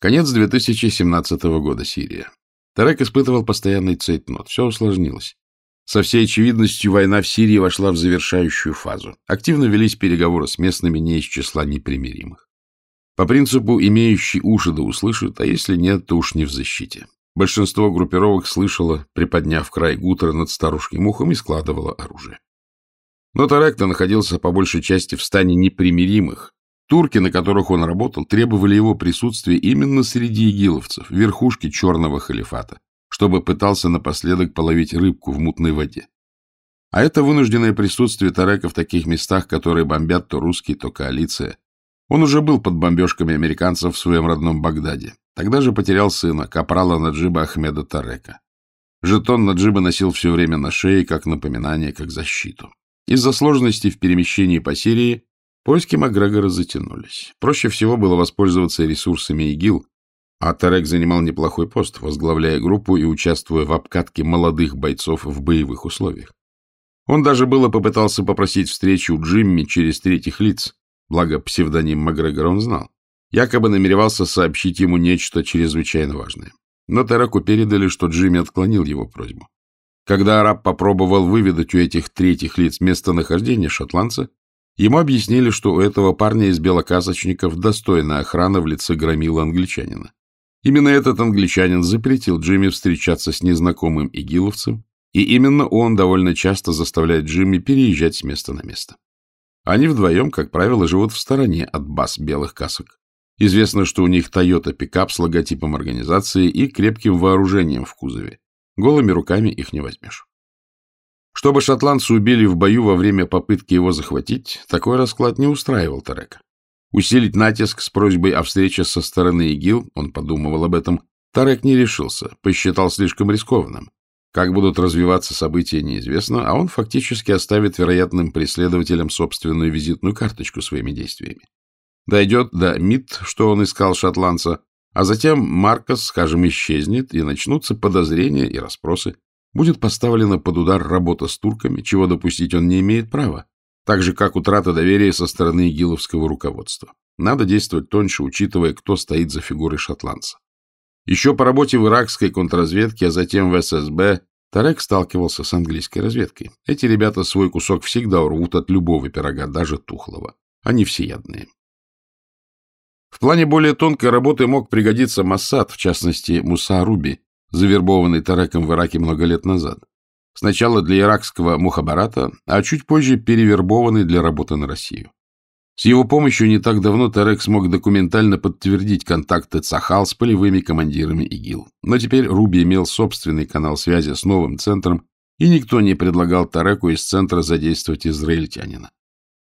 Конец 2017 года, Сирия. Тарек испытывал постоянный цейтнот. Все усложнилось. Со всей очевидностью война в Сирии вошла в завершающую фазу. Активно велись переговоры с местными не из числа непримиримых. По принципу «имеющий уши да услышит», а если нет, то уж не в защите. Большинство группировок слышало, приподняв край гутера над старушкой мухом и складывало оружие. Но Тарек-то находился по большей части в стане непримиримых. Турки, на которых он работал, требовали его присутствия именно среди игиловцев, верхушки черного халифата, чтобы пытался напоследок половить рыбку в мутной воде. А это вынужденное присутствие Тарека в таких местах, которые бомбят то русские, то коалиция. Он уже был под бомбежками американцев в своем родном Багдаде. Тогда же потерял сына, капрала Наджиба Ахмеда Тарека. Жетон Наджиба носил все время на шее, как напоминание, как защиту. Из-за сложностей в перемещении по Сирии поиски Макгрегора затянулись. Проще всего было воспользоваться ресурсами ИГИЛ, а Тарек занимал неплохой пост, возглавляя группу и участвуя в обкатке молодых бойцов в боевых условиях. Он даже было попытался попросить встречу Джимми через третьих лиц, благо псевдоним Макгрегора он знал. Якобы намеревался сообщить ему нечто чрезвычайно важное. Но Тареку передали, что Джимми отклонил его просьбу. Когда араб попробовал выведать у этих третьих лиц местонахождение шотландца, ему объяснили, что у этого парня из белоказочников достойная охрана в лице громила англичанина. Именно этот англичанин запретил Джимми встречаться с незнакомым игиловцем, и именно он довольно часто заставляет Джимми переезжать с места на место. Они вдвоем, как правило, живут в стороне от баз белых касок. Известно, что у них Toyota пикап с логотипом организации и крепким вооружением в кузове. Голыми руками их не возьмешь. Чтобы шотландцы убили в бою во время попытки его захватить, такой расклад не устраивал Тарека. Усилить натиск с просьбой о встрече со стороны ИГИЛ, он подумывал об этом, Тарек не решился, посчитал слишком рискованным. Как будут развиваться события, неизвестно, а он фактически оставит вероятным преследователям собственную визитную карточку своими действиями. Дойдет до МИД, что он искал шотландца, а затем Маркос, скажем, исчезнет, и начнутся подозрения и расспросы. Будет поставлена под удар работа с турками, чего допустить он не имеет права, так же, как утрата доверия со стороны игиловского руководства. Надо действовать тоньше, учитывая, кто стоит за фигурой шотландца. Еще по работе в иракской контрразведке, а затем в ССБ, Тарек сталкивался с английской разведкой. Эти ребята свой кусок всегда урвут от любого пирога, даже тухлого. Они всеядные. В плане более тонкой работы мог пригодиться Массад, в частности Муса Руби, завербованный Тареком в Ираке много лет назад. Сначала для иракского Мухабарата, а чуть позже перевербованный для работы на Россию. С его помощью не так давно Тарек смог документально подтвердить контакты Цахал с полевыми командирами ИГИЛ. Но теперь Руби имел собственный канал связи с новым центром, и никто не предлагал Тареку из центра задействовать израильтянина.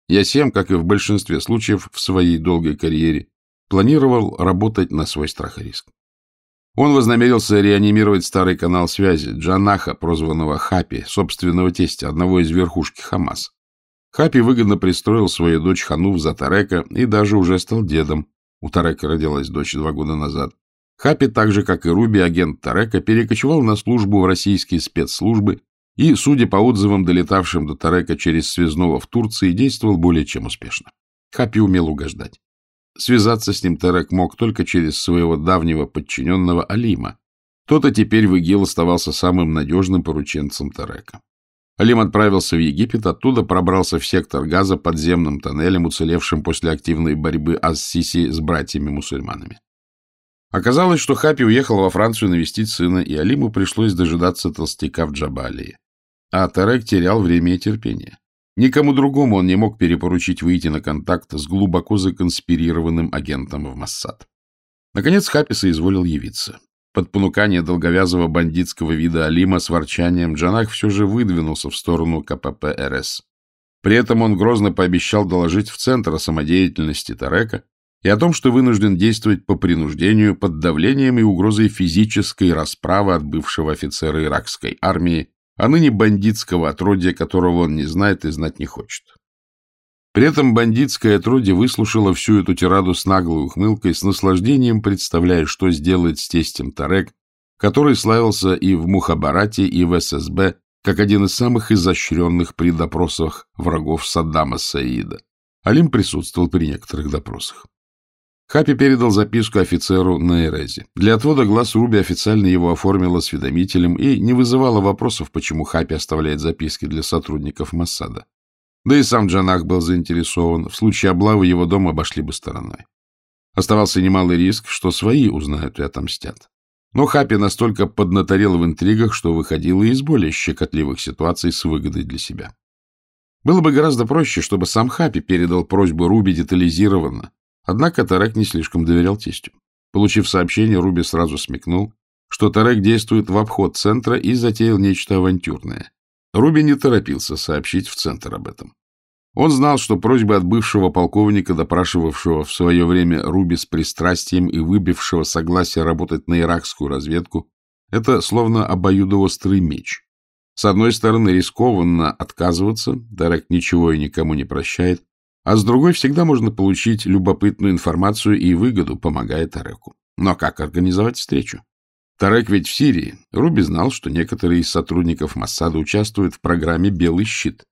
Ясем, как и в большинстве случаев в своей долгой карьере, планировал работать на свой страх и риск. Он вознамерился реанимировать старый канал связи Джанаха, прозванного Хапи, собственного тестя, одного из верхушки Хамас. Хапи выгодно пристроил свою дочь Ханув за Тарека и даже уже стал дедом. У Тарека родилась дочь два года назад. Хапи, так же, как и Руби, агент Тарека, перекочевал на службу в российские спецслужбы и, судя по отзывам, долетавшим до Тарека через связного в Турции, действовал более чем успешно. Хапи умел угождать. Связаться с ним Терек мог только через своего давнего подчиненного Алима. Тот-то теперь в ИГИЛ оставался самым надежным порученцем Терека. Алим отправился в Египет, оттуда пробрался в сектор газа подземным тоннелем, уцелевшим после активной борьбы Ас-Сиси с братьями-мусульманами. Оказалось, что Хапи уехал во Францию навестить сына, и Алиму пришлось дожидаться толстяка в Джабалии. А Тарек терял время и терпение. Никому другому он не мог перепоручить выйти на контакт с глубоко законспирированным агентом в Массад. Наконец Хаписа изволил явиться. Под понукание долговязого бандитского вида Алима с ворчанием Джанах все же выдвинулся в сторону КПП РС. При этом он грозно пообещал доложить в Центр о самодеятельности Тарека и о том, что вынужден действовать по принуждению под давлением и угрозой физической расправы от бывшего офицера иракской армии а ныне бандитского отродья, которого он не знает и знать не хочет. При этом бандитское отродье выслушало всю эту тираду с наглой ухмылкой, с наслаждением представляя, что сделает с тестем Тарек, который славился и в Мухабарате, и в ССБ, как один из самых изощренных при допросах врагов Саддама Саида. Алим присутствовал при некоторых допросах. Хапи передал записку офицеру на Эрезе. Для отвода глаз Руби официально его оформила осведомителем и не вызывала вопросов, почему Хапи оставляет записки для сотрудников Массада. Да и сам Джанах был заинтересован. В случае облавы его дом обошли бы стороной. Оставался немалый риск, что свои узнают и отомстят. Но Хапи настолько поднаторел в интригах, что выходил и из более щекотливых ситуаций с выгодой для себя. Было бы гораздо проще, чтобы сам Хапи передал просьбу Руби детализированно, однако Тарек не слишком доверял тестю. Получив сообщение, Руби сразу смекнул, что Тарек действует в обход центра и затеял нечто авантюрное. Руби не торопился сообщить в центр об этом. Он знал, что просьба от бывшего полковника, допрашивавшего в свое время Руби с пристрастием и выбившего согласие работать на иракскую разведку, это словно обоюдоострый меч. С одной стороны, рискованно отказываться, Дарек ничего и никому не прощает, а с другой всегда можно получить любопытную информацию и выгоду, помогая Тареку. Но как организовать встречу? Тарек ведь в Сирии. Руби знал, что некоторые из сотрудников Массада участвуют в программе «Белый щит».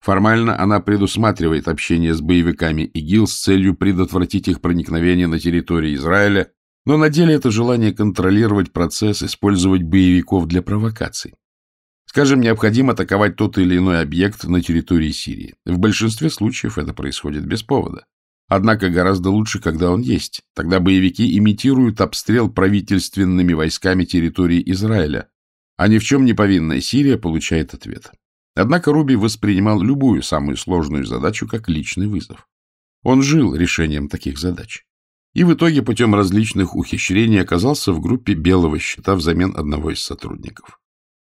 Формально она предусматривает общение с боевиками ИГИЛ с целью предотвратить их проникновение на территорию Израиля, но на деле это желание контролировать процесс, использовать боевиков для провокаций. Скажем, необходимо атаковать тот или иной объект на территории Сирии. В большинстве случаев это происходит без повода. Однако гораздо лучше, когда он есть. Тогда боевики имитируют обстрел правительственными войсками территории Израиля, а ни в чем не повинная Сирия получает ответ. Однако Руби воспринимал любую самую сложную задачу как личный вызов. Он жил решением таких задач. И в итоге путем различных ухищрений оказался в группе белого щита взамен одного из сотрудников.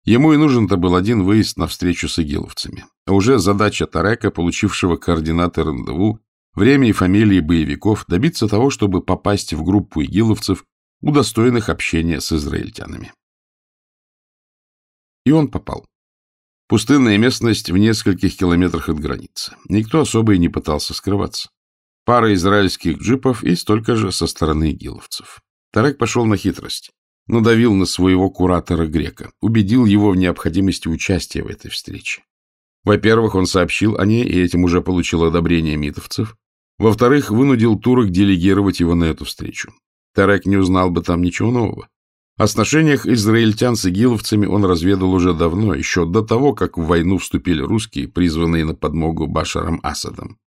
Ему и нужен-то был один выезд на встречу с игиловцами. А уже задача Тарека, получившего координаты рандеву, время и фамилии боевиков, добиться того, чтобы попасть в группу игиловцев, удостоенных общения с израильтянами. И он попал. Пустынная местность в нескольких километрах от границы. Никто особо и не пытался скрываться. Пара израильских джипов и столько же со стороны игиловцев. Тарек пошел на хитрость. Надавил на своего куратора Грека, убедил его в необходимости участия в этой встрече. Во-первых, он сообщил о ней, и этим уже получил одобрение митовцев. Во-вторых, вынудил турок делегировать его на эту встречу. Тарек не узнал бы там ничего нового. О сношениях израильтян с игиловцами он разведал уже давно, еще до того, как в войну вступили русские, призванные на подмогу Башаром Асадом.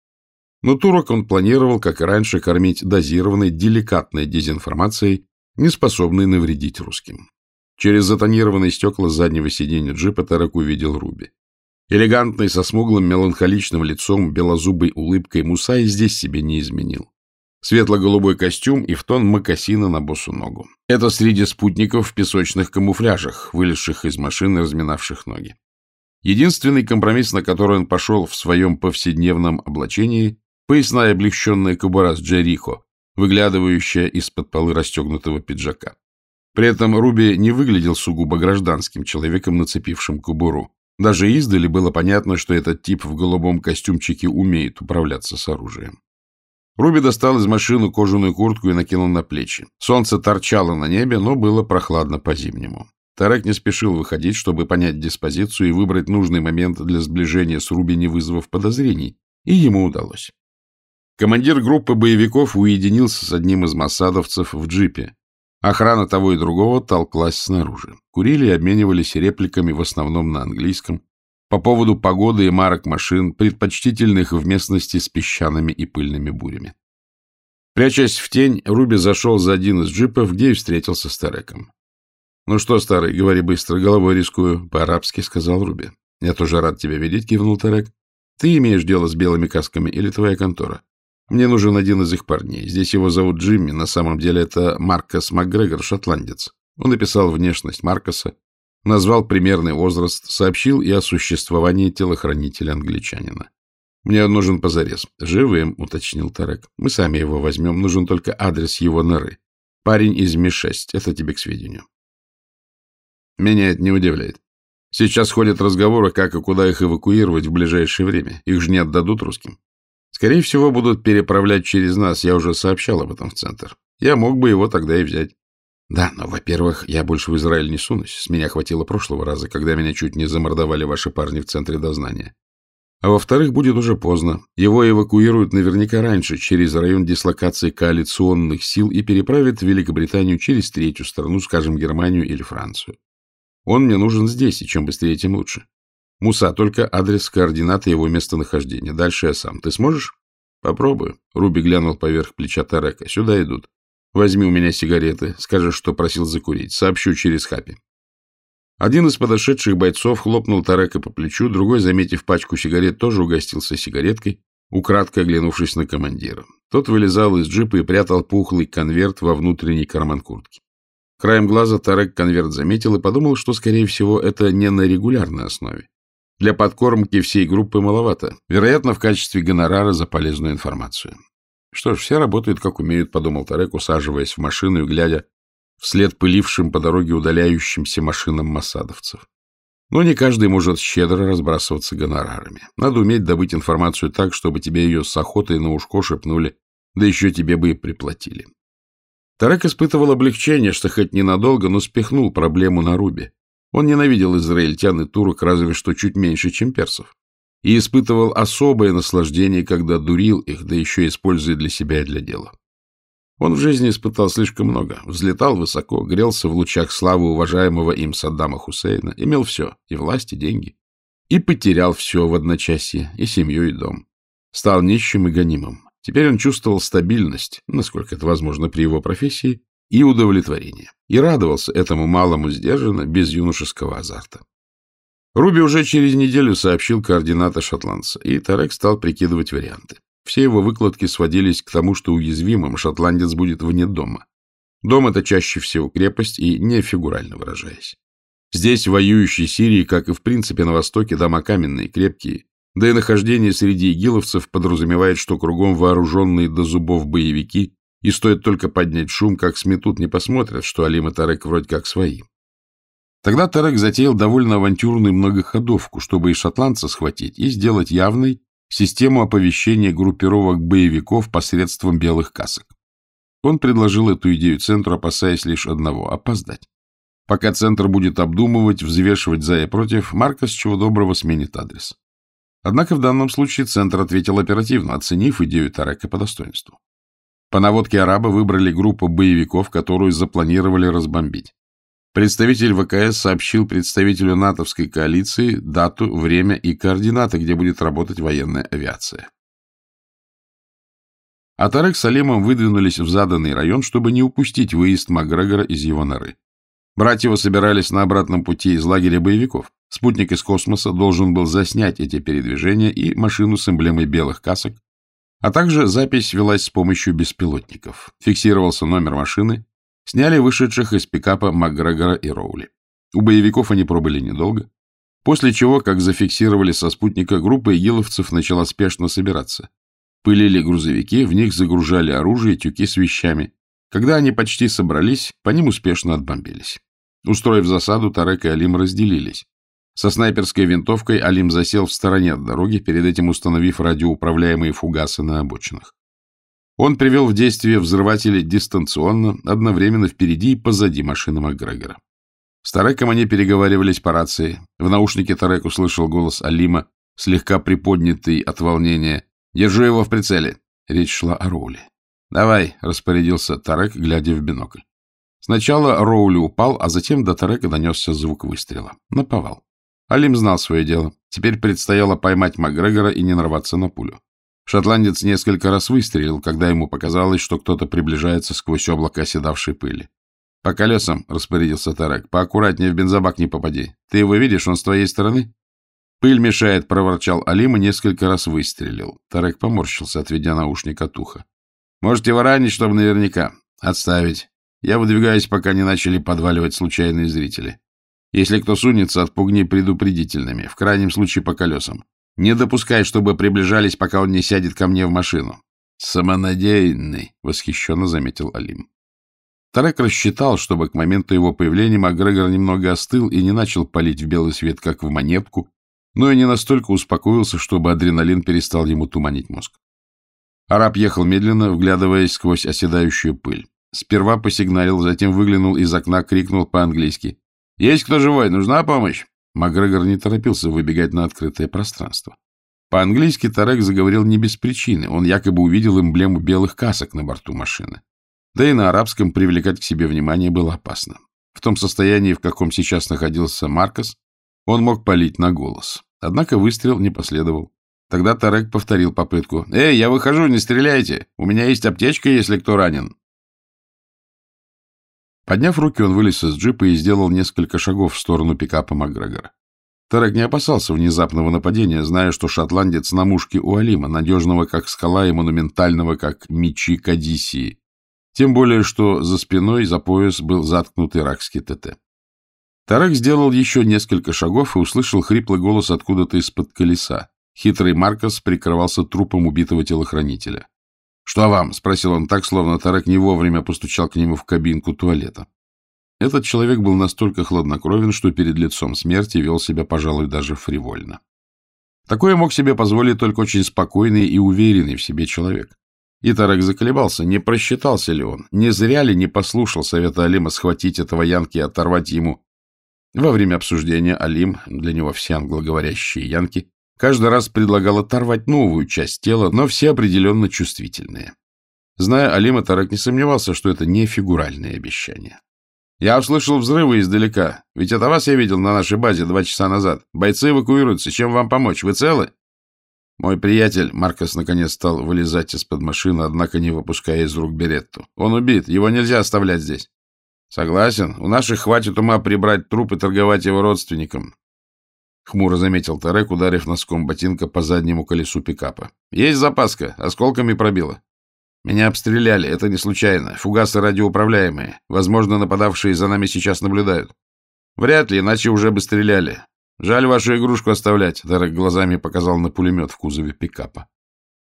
Но турок он планировал, как и раньше, кормить дозированной, деликатной дезинформацией, не способной навредить русским. Через затонированные стекла заднего сиденья джипа Тарек увидел Руби. Элегантный, со смуглым меланхоличным лицом, белозубой улыбкой Мусай здесь себе не изменил. Светло-голубой костюм и в тон мокасина на босу ногу. Это среди спутников в песочных камуфляжах, вылезших из машины, разминавших ноги. Единственный компромисс, на который он пошел в своем повседневном облачении, поясная облегченная кобура с Джерихо, выглядывающая из-под полы расстегнутого пиджака. При этом Руби не выглядел сугубо гражданским человеком, нацепившим кобуру. Даже издали было понятно, что этот тип в голубом костюмчике умеет управляться с оружием. Руби достал из машины кожаную куртку и накинул на плечи. Солнце торчало на небе, но было прохладно по-зимнему. Тарек не спешил выходить, чтобы понять диспозицию и выбрать нужный момент для сближения с Руби, не вызвав подозрений, и ему удалось. Командир группы боевиков уединился с одним из массадовцев в джипе. Охрана того и другого толклась снаружи. Курили и обменивались репликами в основном на английском по поводу погоды и марок машин, предпочтительных в местности с песчаными и пыльными бурями. Прячась в тень, Руби зашел за один из джипов, где и встретился с Тареком. — Ну что, старый, говори быстро, головой рискую, — по-арабски сказал Руби. — Я тоже рад тебя видеть, — кивнул Тарек. — Ты имеешь дело с белыми касками или твоя контора? Мне нужен один из их парней. Здесь его зовут Джимми, на самом деле это Маркос МакГрегор, шотландец. Он написал внешность Маркоса, назвал примерный возраст, сообщил и о существовании телохранителя-англичанина. «Мне он нужен позарез. Живым», — уточнил Тарек. «Мы сами его возьмем. Нужен только адрес его норы. Парень из Ми-6. Это тебе к сведению». Меня это не удивляет. Сейчас ходят разговоры, как и куда их эвакуировать в ближайшее время. Их же не отдадут русским. Скорее всего, будут переправлять через нас, я уже сообщал об этом в центр. Я мог бы его тогда и взять. Да, но, во-первых, я больше в Израиль не сунусь. С меня хватило прошлого раза, когда меня чуть не замордовали ваши парни в центре дознания. А во-вторых, будет уже поздно. Его эвакуируют наверняка раньше, через район дислокации коалиционных сил и переправят в Великобританию через третью страну, скажем, Германию или Францию. Он мне нужен здесь, и чем быстрее, тем лучше. Муса, только адрес, координаты его местонахождения. Дальше я сам. Ты сможешь? Попробую. Руби глянул поверх плеча Тарека. Сюда идут. Возьми у меня сигареты. Скажешь, что просил закурить. Сообщу через хапи. Один из подошедших бойцов хлопнул Тарека по плечу, другой, заметив пачку сигарет, тоже угостился сигареткой, украдкой оглянувшись на командира. Тот вылезал из джипа и прятал пухлый конверт во внутренний карман куртки. Краем глаза Тарек конверт заметил и подумал, что, скорее всего, это не на регулярной основе. Для подкормки всей группы маловато. Вероятно, в качестве гонорара за полезную информацию. Что ж, все работают, как умеют, подумал Тарек, усаживаясь в машину и глядя вслед пылившим по дороге удаляющимся машинам масадовцев. Но не каждый может щедро разбрасываться гонорарами. Надо уметь добыть информацию так, чтобы тебе ее с охотой на ушко шепнули, да еще тебе бы и приплатили. Тарек испытывал облегчение, что хоть ненадолго, но спихнул проблему на Рубе. Он ненавидел израильтян и турок разве что чуть меньше, чем персов. И испытывал особое наслаждение, когда дурил их, да еще используя для себя и для дела. Он в жизни испытал слишком много. Взлетал высоко, грелся в лучах славы уважаемого им Саддама Хусейна, имел все, и власть, и деньги. И потерял все в одночасье, и семью, и дом. Стал нищим и гонимым. Теперь он чувствовал стабильность, насколько это возможно при его профессии, и удовлетворение. И радовался этому малому сдержанно, без юношеского азарта. Руби уже через неделю сообщил координаты шотландца, и Тарек стал прикидывать варианты. Все его выкладки сводились к тому, что уязвимым шотландец будет вне дома. Дом — это чаще всего крепость, и не фигурально выражаясь. Здесь, в воюющей Сирии, как и в принципе на Востоке, дома каменные, крепкие, да и нахождение среди игиловцев подразумевает, что кругом вооруженные до зубов боевики, и стоит только поднять шум, как сметут, не посмотрят, что Алим и Тарек вроде как свои. Тогда Тарек затеял довольно авантюрную многоходовку, чтобы и шотландца схватить, и сделать явной систему оповещения группировок боевиков посредством белых касок. Он предложил эту идею центру, опасаясь лишь одного — опоздать. Пока центр будет обдумывать, взвешивать за и против, Марка с чего доброго сменит адрес. Однако в данном случае центр ответил оперативно, оценив идею Тарека по достоинству. По наводке араба выбрали группу боевиков, которую запланировали разбомбить. Представитель ВКС сообщил представителю натовской коалиции дату, время и координаты, где будет работать военная авиация. А Тарек с Алимом выдвинулись в заданный район, чтобы не упустить выезд Макгрегора из его норы. Брать собирались на обратном пути из лагеря боевиков. Спутник из космоса должен был заснять эти передвижения и машину с эмблемой белых касок, а также запись велась с помощью беспилотников. Фиксировался номер машины, Сняли вышедших из пикапа Макгрегора и Роули. У боевиков они пробыли недолго, после чего, как зафиксировали со спутника, группа игиловцев начала спешно собираться. Пылили грузовики, в них загружали оружие, тюки с вещами. Когда они почти собрались, по ним успешно отбомбились. Устроив засаду, Тарек и Алим разделились. Со снайперской винтовкой Алим засел в стороне от дороги, перед этим установив радиоуправляемые фугасы на обочинах. Он привел в действие взрыватели дистанционно, одновременно впереди и позади машины Макгрегора. С Тареком они переговаривались по рации. В наушнике Тарек услышал голос Алима, слегка приподнятый от волнения. «Держу его в прицеле». Речь шла о Роуле. «Давай», — распорядился Тарек, глядя в бинокль. Сначала Роули упал, а затем до Тарека донесся звук выстрела. Наповал. Алим знал свое дело. Теперь предстояло поймать Макгрегора и не нарваться на пулю. Шотландец несколько раз выстрелил, когда ему показалось, что кто-то приближается сквозь облако оседавшей пыли. — По колесам, — распорядился Тарек, — поаккуратнее в бензобак не попади. Ты его видишь, он с твоей стороны? — Пыль мешает, — проворчал Алим и несколько раз выстрелил. Тарек поморщился, отведя наушник от уха. — Можете его ранить, чтобы наверняка. — Отставить. Я выдвигаюсь, пока не начали подваливать случайные зрители. Если кто сунется, отпугни предупредительными, в крайнем случае по колесам. Не допускай, чтобы приближались, пока он не сядет ко мне в машину. Самонадеянный, — восхищенно заметил Алим. Тарек рассчитал, чтобы к моменту его появления Макгрегор немного остыл и не начал палить в белый свет, как в монетку, но и не настолько успокоился, чтобы адреналин перестал ему туманить мозг. Араб ехал медленно, вглядываясь сквозь оседающую пыль. Сперва посигналил, затем выглянул из окна, крикнул по-английски. «Есть кто живой? Нужна помощь?» Макгрегор не торопился выбегать на открытое пространство. По-английски Тарек заговорил не без причины. Он якобы увидел эмблему белых касок на борту машины. Да и на арабском привлекать к себе внимание было опасно. В том состоянии, в каком сейчас находился Маркос, он мог палить на голос. Однако выстрел не последовал. Тогда Тарек повторил попытку. «Эй, я выхожу, не стреляйте! У меня есть аптечка, если кто ранен!» Подняв руки, он вылез из джипа и сделал несколько шагов в сторону пикапа Макгрегора. Тарек не опасался внезапного нападения, зная, что шотландец на мушке у Алима, надежного как скала и монументального как мечи Кадисии. Тем более, что за спиной, за пояс был заткнут иракский ТТ. Тарек сделал еще несколько шагов и услышал хриплый голос откуда-то из-под колеса. Хитрый Маркос прикрывался трупом убитого телохранителя. — Что вам? — спросил он так, словно Тарек не вовремя постучал к нему в кабинку туалета. Этот человек был настолько хладнокровен, что перед лицом смерти вел себя, пожалуй, даже фривольно. Такое мог себе позволить только очень спокойный и уверенный в себе человек. И Тарек заколебался, не просчитался ли он, не зря ли не послушал совета Алима схватить этого янки и оторвать ему. Во время обсуждения Алим, для него все англоговорящие янки, каждый раз предлагал оторвать новую часть тела, но все определенно чувствительные. Зная Алима, Тарек не сомневался, что это не фигуральные обещания. Я услышал взрывы издалека. Ведь это вас я видел на нашей базе два часа назад. Бойцы эвакуируются. Чем вам помочь? Вы целы? Мой приятель, Маркос, наконец стал вылезать из-под машины, однако не выпуская из рук беретту. Он убит. Его нельзя оставлять здесь. Согласен. У наших хватит ума прибрать труп и торговать его родственникам. Хмуро заметил Тарек, ударив носком ботинка по заднему колесу пикапа. Есть запаска. Осколками пробило. Меня обстреляли, это не случайно. Фугасы радиоуправляемые. Возможно, нападавшие за нами сейчас наблюдают. Вряд ли, иначе уже бы стреляли. Жаль вашу игрушку оставлять, Дерек глазами показал на пулемет в кузове пикапа.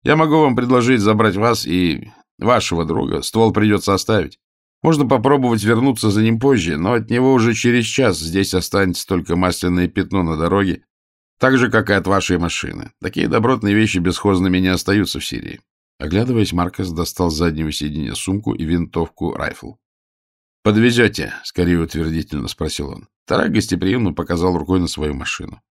Я могу вам предложить забрать вас и вашего друга. Ствол придется оставить. Можно попробовать вернуться за ним позже, но от него уже через час здесь останется только масляное пятно на дороге, так же, как и от вашей машины. Такие добротные вещи бесхозными не остаются в Сирии. Оглядываясь, Маркос достал с заднего сиденья сумку и винтовку райфл. «Подвезете?» — скорее утвердительно спросил он. Тарак гостеприимно показал рукой на свою машину.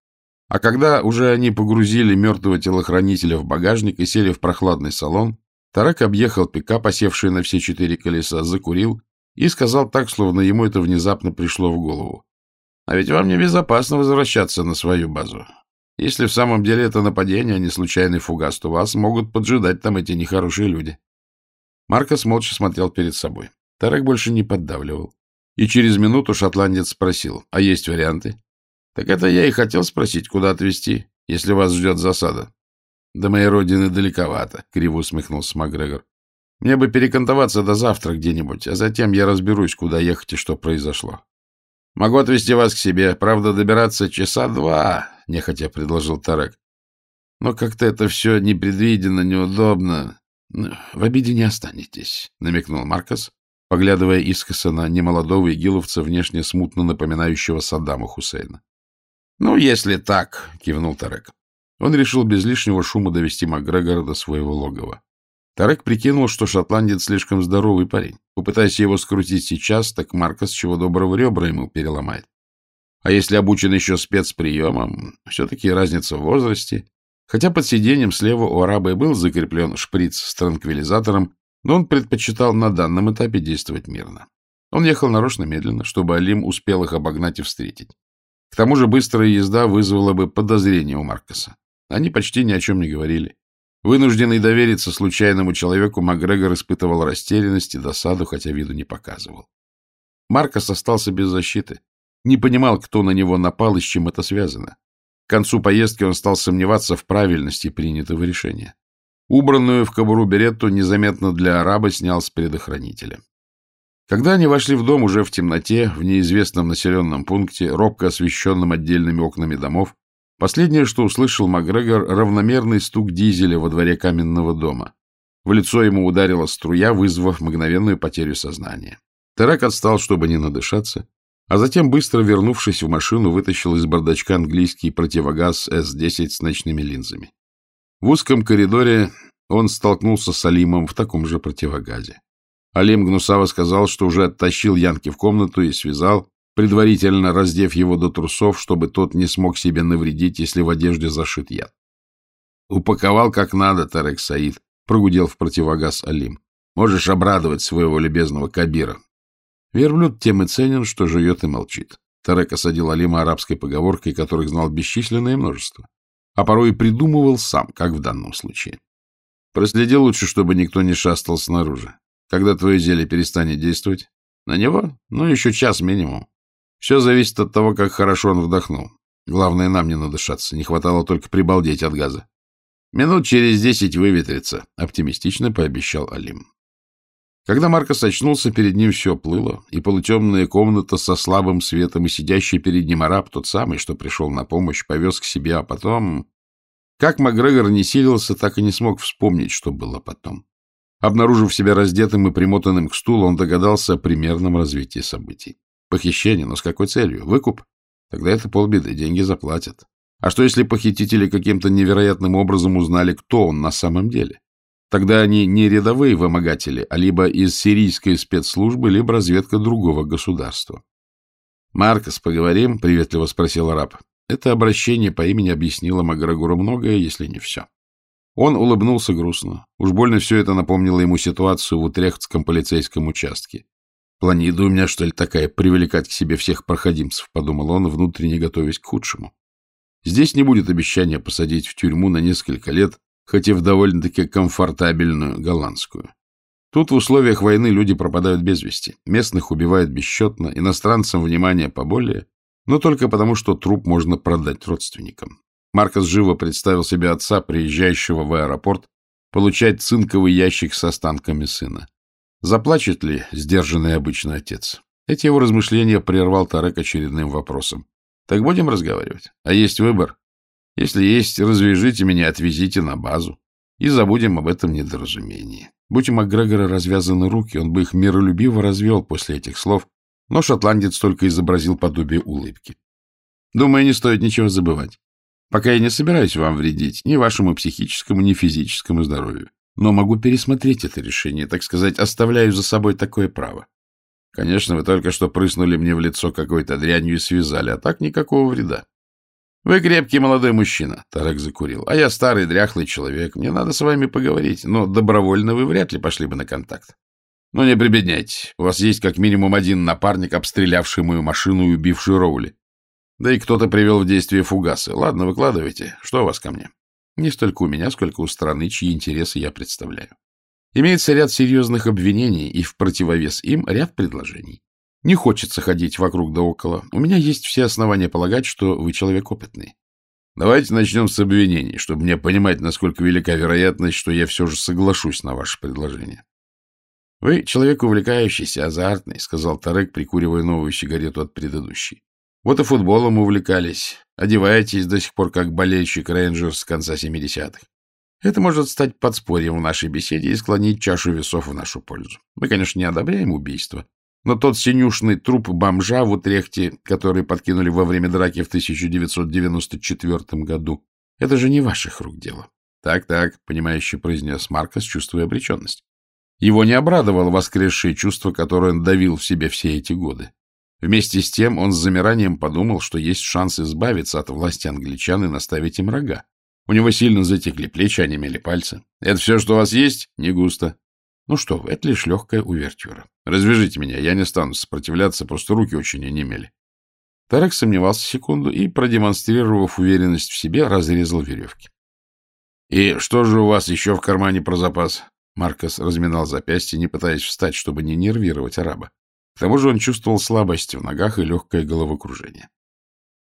А когда уже они погрузили мертвого телохранителя в багажник и сели в прохладный салон, Тарак объехал пикап, осевший на все четыре колеса, закурил и сказал так, словно ему это внезапно пришло в голову. — А ведь вам небезопасно возвращаться на свою базу. Если в самом деле это нападение, а не случайный фугас, то вас могут поджидать там эти нехорошие люди. Маркос молча смотрел перед собой. Тарек больше не поддавливал. И через минуту шотландец спросил, а есть варианты? Так это я и хотел спросить, куда отвезти, если вас ждет засада. До моей родины далековато, — криво усмехнулся Макгрегор. Мне бы перекантоваться до завтра где-нибудь, а затем я разберусь, куда ехать и что произошло. Могу отвезти вас к себе. Правда, добираться часа два, — нехотя предложил Тарек. Но как-то это все непредвиденно, неудобно. Ну, в обиде не останетесь, — намекнул Маркос, поглядывая искоса на немолодого игиловца, внешне смутно напоминающего Саддама Хусейна. — Ну, если так, — кивнул Тарек. Он решил без лишнего шума довести Макгрегора до своего логова. Тарек прикинул, что шотландец слишком здоровый парень. Попытайся его скрутить сейчас, так Маркос чего доброго ребра ему переломает. А если обучен еще спецприемом, все-таки разница в возрасте. Хотя под сиденьем слева у араба и был закреплен шприц с транквилизатором, но он предпочитал на данном этапе действовать мирно. Он ехал нарочно медленно, чтобы Алим успел их обогнать и встретить. К тому же быстрая езда вызвала бы подозрение у Маркоса. Они почти ни о чем не говорили. Вынужденный довериться случайному человеку, Макгрегор испытывал растерянность и досаду, хотя виду не показывал. Маркос остался без защиты. Не понимал, кто на него напал и с чем это связано. К концу поездки он стал сомневаться в правильности принятого решения. Убранную в кобуру беретту незаметно для араба снял с предохранителя. Когда они вошли в дом уже в темноте, в неизвестном населенном пункте, робко освещенном отдельными окнами домов, Последнее, что услышал Макгрегор, равномерный стук дизеля во дворе каменного дома. В лицо ему ударила струя, вызвав мгновенную потерю сознания. Терак отстал, чтобы не надышаться, а затем, быстро вернувшись в машину, вытащил из бардачка английский противогаз С-10 с ночными линзами. В узком коридоре он столкнулся с Алимом в таком же противогазе. Алим гнусаво сказал, что уже оттащил Янки в комнату и связал, предварительно раздев его до трусов, чтобы тот не смог себе навредить, если в одежде зашит яд. Упаковал как надо, Тарек Саид, — прогудел в противогаз Алим. Можешь обрадовать своего любезного Кабира. Верблюд тем и ценен, что жует и молчит. Тарек осадил Алима арабской поговоркой, которых знал бесчисленное множество, а порой и придумывал сам, как в данном случае. Проследи лучше, чтобы никто не шастал снаружи. Когда твое зелье перестанет действовать? На него? Ну, еще час минимум. Все зависит от того, как хорошо он вдохнул. Главное, нам не надышаться. Не хватало только прибалдеть от газа. Минут через десять выветрится, — оптимистично пообещал Алим. Когда Маркос очнулся, перед ним все плыло, и полутемная комната со слабым светом, и сидящий перед ним араб, тот самый, что пришел на помощь, повез к себе, а потом... Как Макгрегор не силился, так и не смог вспомнить, что было потом. Обнаружив себя раздетым и примотанным к стулу, он догадался о примерном развитии событий. Похищение, но с какой целью? Выкуп? Тогда это полбеды, деньги заплатят. А что, если похитители каким-то невероятным образом узнали, кто он на самом деле? Тогда они не рядовые вымогатели, а либо из сирийской спецслужбы, либо разведка другого государства. «Маркос, поговорим?» — приветливо спросил араб. Это обращение по имени объяснило Макгрегору многое, если не все. Он улыбнулся грустно. Уж больно все это напомнило ему ситуацию в Утрехтском полицейском участке. «Планида у меня, что ли, такая, привлекать к себе всех проходимцев?» — подумал он, внутренне готовясь к худшему. «Здесь не будет обещания посадить в тюрьму на несколько лет хоть и в довольно-таки комфортабельную голландскую. Тут в условиях войны люди пропадают без вести, местных убивают бесчетно, иностранцам внимание поболее, но только потому, что труп можно продать родственникам. Маркос живо представил себе отца, приезжающего в аэропорт, получать цинковый ящик с останками сына. Заплачет ли сдержанный обычный отец? Эти его размышления прервал Тарек очередным вопросом. Так будем разговаривать? А есть выбор? Если есть, развяжите меня, отвезите на базу. И забудем об этом недоразумении. Будь у Макгрегора развязаны руки, он бы их миролюбиво развел после этих слов, но шотландец только изобразил подобие улыбки. Думаю, не стоит ничего забывать. Пока я не собираюсь вам вредить ни вашему психическому, ни физическому здоровью. Но могу пересмотреть это решение, так сказать, оставляю за собой такое право. Конечно, вы только что прыснули мне в лицо какой-то дрянью и связали, а так никакого вреда. Вы крепкий молодой мужчина, — Тарек закурил, — а я старый дряхлый человек. Мне надо с вами поговорить, но добровольно вы вряд ли пошли бы на контакт. Но не прибедняйте, у вас есть как минимум один напарник, обстрелявший мою машину и убивший Роули. Да и кто-то привел в действие фугасы. Ладно, выкладывайте. Что у вас ко мне? Не столько у меня, сколько у страны, чьи интересы я представляю. Имеется ряд серьезных обвинений, и в противовес им ряд предложений. Не хочется ходить вокруг да около. У меня есть все основания полагать, что вы человек опытный. Давайте начнем с обвинений, чтобы мне понимать, насколько велика вероятность, что я все же соглашусь на ваше предложение. — Вы человек увлекающийся, азартный, — сказал Тарек, прикуривая новую сигарету от предыдущей. — Вот и футболом увлекались. Одеваетесь до сих пор как болельщик Рейнджерс с конца 70-х. Это может стать подспорьем в нашей беседе и склонить чашу весов в нашу пользу. Мы, конечно, не одобряем убийство, но тот синюшный труп бомжа в Утрехте, который подкинули во время драки в 1994 году, это же не ваших рук дело. Так-так, понимающе произнес Маркос, чувствуя обреченность. Его не обрадовало воскресшее чувство, которое он давил в себе все эти годы. Вместе с тем он с замиранием подумал, что есть шанс избавиться от власти англичан и наставить им рога. У него сильно затекли плечи, онемели пальцы. — Это все, что у вас есть? — Не густо. Ну что вы, это лишь легкая увертюра. Развяжите меня, я не стану сопротивляться, просто руки очень онемели. Тарек сомневался секунду и, продемонстрировав уверенность в себе, разрезал веревки. — И что же у вас еще в кармане про запас? Маркос разминал запястье, не пытаясь встать, чтобы не нервировать араба. К тому же он чувствовал слабость в ногах и легкое головокружение.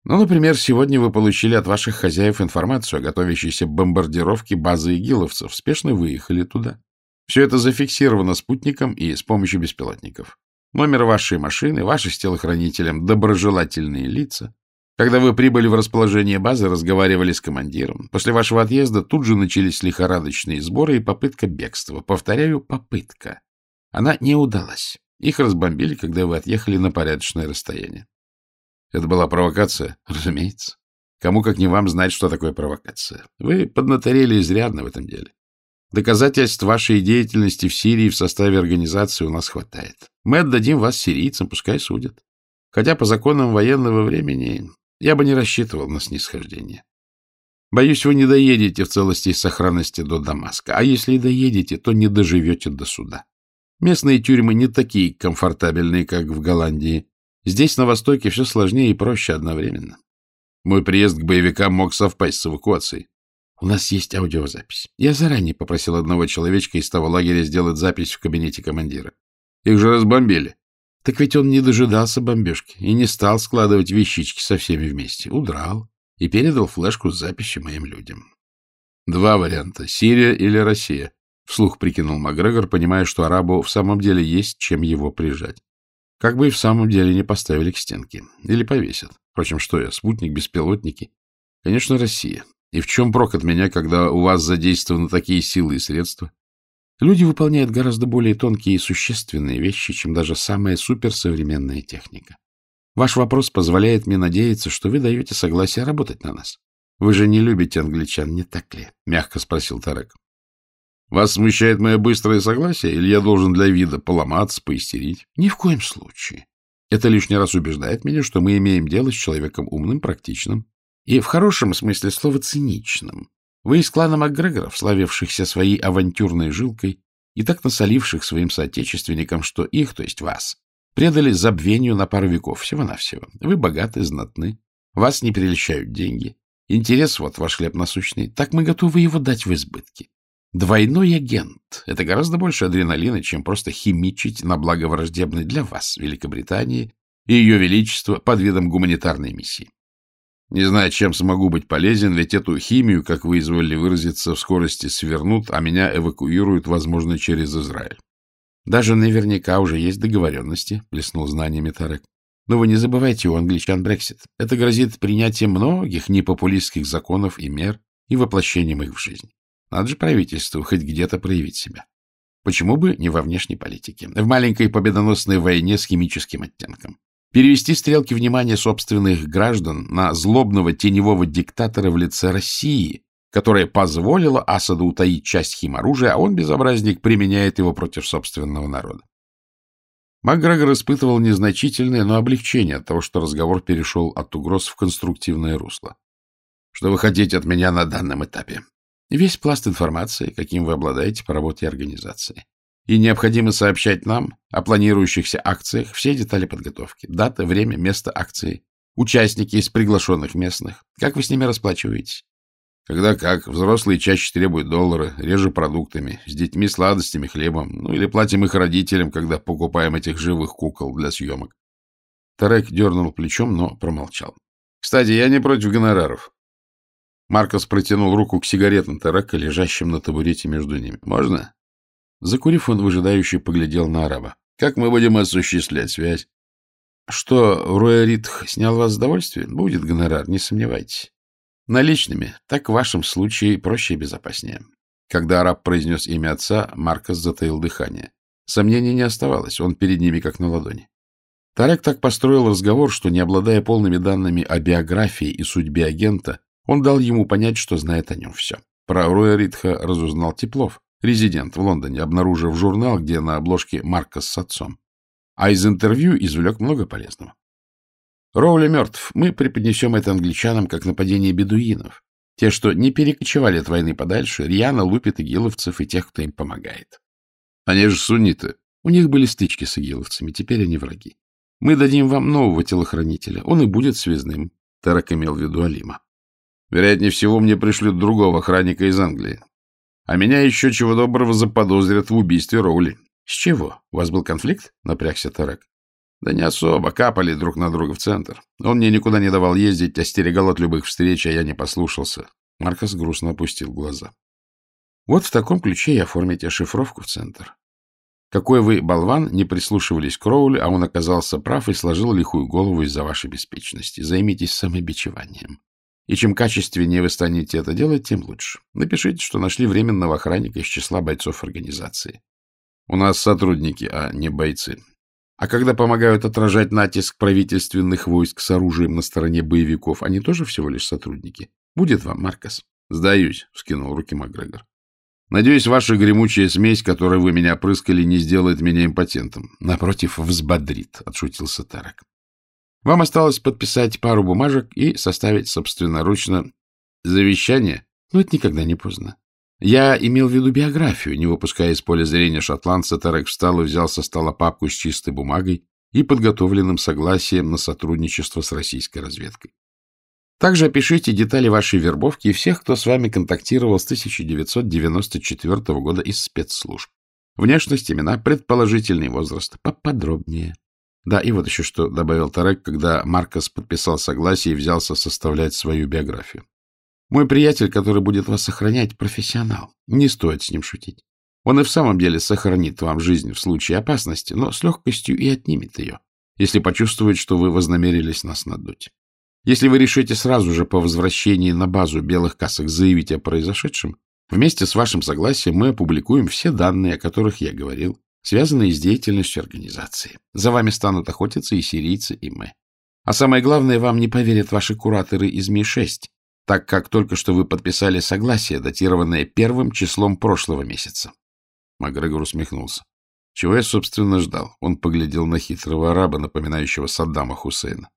Ну, например, сегодня вы получили от ваших хозяев информацию о готовящейся бомбардировке базы игиловцев, спешно выехали туда. Все это зафиксировано спутником и с помощью беспилотников. Номер вашей машины, ваши с телохранителем, доброжелательные лица. Когда вы прибыли в расположение базы, разговаривали с командиром. После вашего отъезда тут же начались лихорадочные сборы и попытка бегства. Повторяю, попытка. Она не удалась. Их разбомбили, когда вы отъехали на порядочное расстояние. Это была провокация? Разумеется. Кому, как не вам, знать, что такое провокация. Вы поднаторели изрядно в этом деле. Доказательств вашей деятельности в Сирии в составе организации у нас хватает. Мы отдадим вас сирийцам, пускай судят. Хотя по законам военного времени я бы не рассчитывал на снисхождение. Боюсь, вы не доедете в целости и сохранности до Дамаска, а если и доедете, то не доживете до суда. Местные тюрьмы не такие комфортабельные, как в Голландии. Здесь, на Востоке, все сложнее и проще одновременно. Мой приезд к боевикам мог совпасть с эвакуацией. У нас есть аудиозапись. Я заранее попросил одного человечка из того лагеря сделать запись в кабинете командира. Их же разбомбили. Так ведь он не дожидался бомбежки и не стал складывать вещички со всеми вместе. Удрал и передал флешку с записью моим людям. Два варианта — Сирия или Россия. Вслух прикинул Макгрегор, понимая, что арабу в самом деле есть чем его прижать. Как бы и в самом деле не поставили к стенке. Или повесят. Впрочем, что я, спутник, беспилотники? Конечно, Россия. И в чем прок от меня, когда у вас задействованы такие силы и средства? Люди выполняют гораздо более тонкие и существенные вещи, чем даже самая суперсовременная техника. Ваш вопрос позволяет мне надеяться, что вы даете согласие работать на нас. Вы же не любите англичан, не так ли? — мягко спросил Тарек. — Вас смущает мое быстрое согласие, или я должен для вида поломаться, поистерить? — Ни в коем случае. Это лишний раз убеждает меня, что мы имеем дело с человеком умным, практичным и в хорошем смысле слова циничным. Вы из клана Макгрегоров, славившихся своей авантюрной жилкой и так насоливших своим соотечественникам, что их, то есть вас, предали забвению на пару веков всего-навсего. Вы богаты, знатны, вас не прельщают деньги. Интерес вот ваш хлеб насущный, так мы готовы его дать в избытке. Двойной агент — это гораздо больше адреналина, чем просто химичить на благо враждебной для вас, Великобритании и ее величество под видом гуманитарной миссии. Не знаю, чем смогу быть полезен, ведь эту химию, как вы изволили выразиться, в скорости свернут, а меня эвакуируют, возможно, через Израиль. Даже наверняка уже есть договоренности, — плеснул знаниями Тарек. Но вы не забывайте, у англичан Брексит. Это грозит принятием многих непопулистских законов и мер и воплощением их в жизнь. Надо же правительству хоть где-то проявить себя. Почему бы не во внешней политике? В маленькой победоносной войне с химическим оттенком. Перевести стрелки внимания собственных граждан на злобного теневого диктатора в лице России, которая позволила Асаду утаить часть химоружия, а он, безобразник, применяет его против собственного народа. Макгрегор испытывал незначительное, но облегчение от того, что разговор перешел от угроз в конструктивное русло. Что вы хотите от меня на данном этапе? Весь пласт информации, каким вы обладаете по работе организации. И необходимо сообщать нам о планирующихся акциях все детали подготовки, дата, время, место акции, участники из приглашенных местных. Как вы с ними расплачиваетесь? Когда как. Взрослые чаще требуют доллары, реже продуктами, с детьми сладостями, хлебом, ну или платим их родителям, когда покупаем этих живых кукол для съемок. Тарек дернул плечом, но промолчал. Кстати, я не против гонораров. Маркос протянул руку к сигаретам Тарека, лежащим на табурете между ними. «Можно?» Закурив, он выжидающе поглядел на араба. «Как мы будем осуществлять связь?» «Что, Руэритх снял вас с довольствия? Будет гонорар, не сомневайтесь. Наличными, так в вашем случае проще и безопаснее». Когда араб произнес имя отца, Маркос затаил дыхание. Сомнений не оставалось, он перед ними как на ладони. Тарек так построил разговор, что, не обладая полными данными о биографии и судьбе агента, он дал ему понять, что знает о нем все. Про Роя Ритха разузнал Теплов, резидент в Лондоне, обнаружив журнал, где на обложке Марка с отцом. А из интервью извлек много полезного. Роули мертв. Мы преподнесем это англичанам как нападение бедуинов. Те, что не перекочевали от войны подальше, рьяно лупят игиловцев и тех, кто им помогает. Они же сунниты. У них были стычки с игиловцами, теперь они враги. Мы дадим вам нового телохранителя. Он и будет связным. Тарак имел в виду Алима. Вероятнее всего, мне пришлют другого охранника из Англии. А меня еще чего доброго заподозрят в убийстве Роули. — С чего? У вас был конфликт? — напрягся Тарек. — Да не особо. Капали друг на друга в центр. Он мне никуда не давал ездить, остерегал от любых встреч, а я не послушался. Маркос грустно опустил глаза. — Вот в таком ключе и оформите шифровку в центр. Какой вы, болван, не прислушивались к Роули, а он оказался прав и сложил лихую голову из-за вашей беспечности. Займитесь самобичеванием. И чем качественнее вы станете это делать, тем лучше. Напишите, что нашли временного охранника из числа бойцов организации. У нас сотрудники, а не бойцы. А когда помогают отражать натиск правительственных войск с оружием на стороне боевиков, они тоже всего лишь сотрудники. Будет вам, Маркос? Сдаюсь, — вскинул руки Макгрегор. Надеюсь, ваша гремучая смесь, которой вы меня опрыскали, не сделает меня импотентом. Напротив, взбодрит, — отшутился Тарак. Вам осталось подписать пару бумажек и составить собственноручно Завещание? Ну, это никогда не поздно. Я имел в виду биографию. Не выпуская из поля зрения шотландца, Тарек встал и взял со стола папку с чистой бумагой и подготовленным согласием на сотрудничество с российской разведкой. Также опишите детали вашей вербовки и всех, кто с вами контактировал с 1994 года из спецслужб. Внешность, имена, предположительный возраст. Поподробнее. Да, и вот еще что добавил Тарек, когда Маркос подписал согласие и взялся составлять свою биографию. Мой приятель, который будет вас сохранять, профессионал. Не стоит с ним шутить. Он и в самом деле сохранит вам жизнь в случае опасности, но с легкостью и отнимет ее, если почувствует, что вы вознамерились нас надуть. Если вы решите сразу же по возвращении на базу белых касок заявить о произошедшем, вместе с вашим согласием мы опубликуем все данные, о которых я говорил, связанные с деятельностью организации. За вами станут охотиться и сирийцы, и мы. А самое главное, вам не поверят ваши кураторы из Ми-6, так как только что вы подписали согласие, датированное первым числом прошлого месяца. Макгрегор усмехнулся. Чего я, собственно, ждал? Он поглядел на хитрого араба, напоминающего Саддама Хусейна.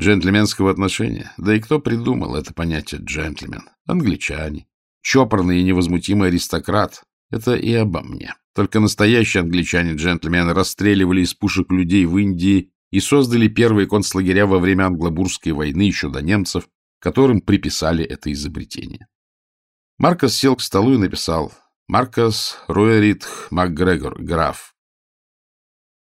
Джентльменского отношения? Да и кто придумал это понятие джентльмен? Англичане. Чопорный и невозмутимый аристократ. Это и обо мне. Только настоящие англичане-джентльмены расстреливали из пушек людей в Индии и создали первые концлагеря во время Англобургской войны еще до немцев, которым приписали это изобретение. Маркос сел к столу и написал «Маркос Руэрит МакГрегор, граф,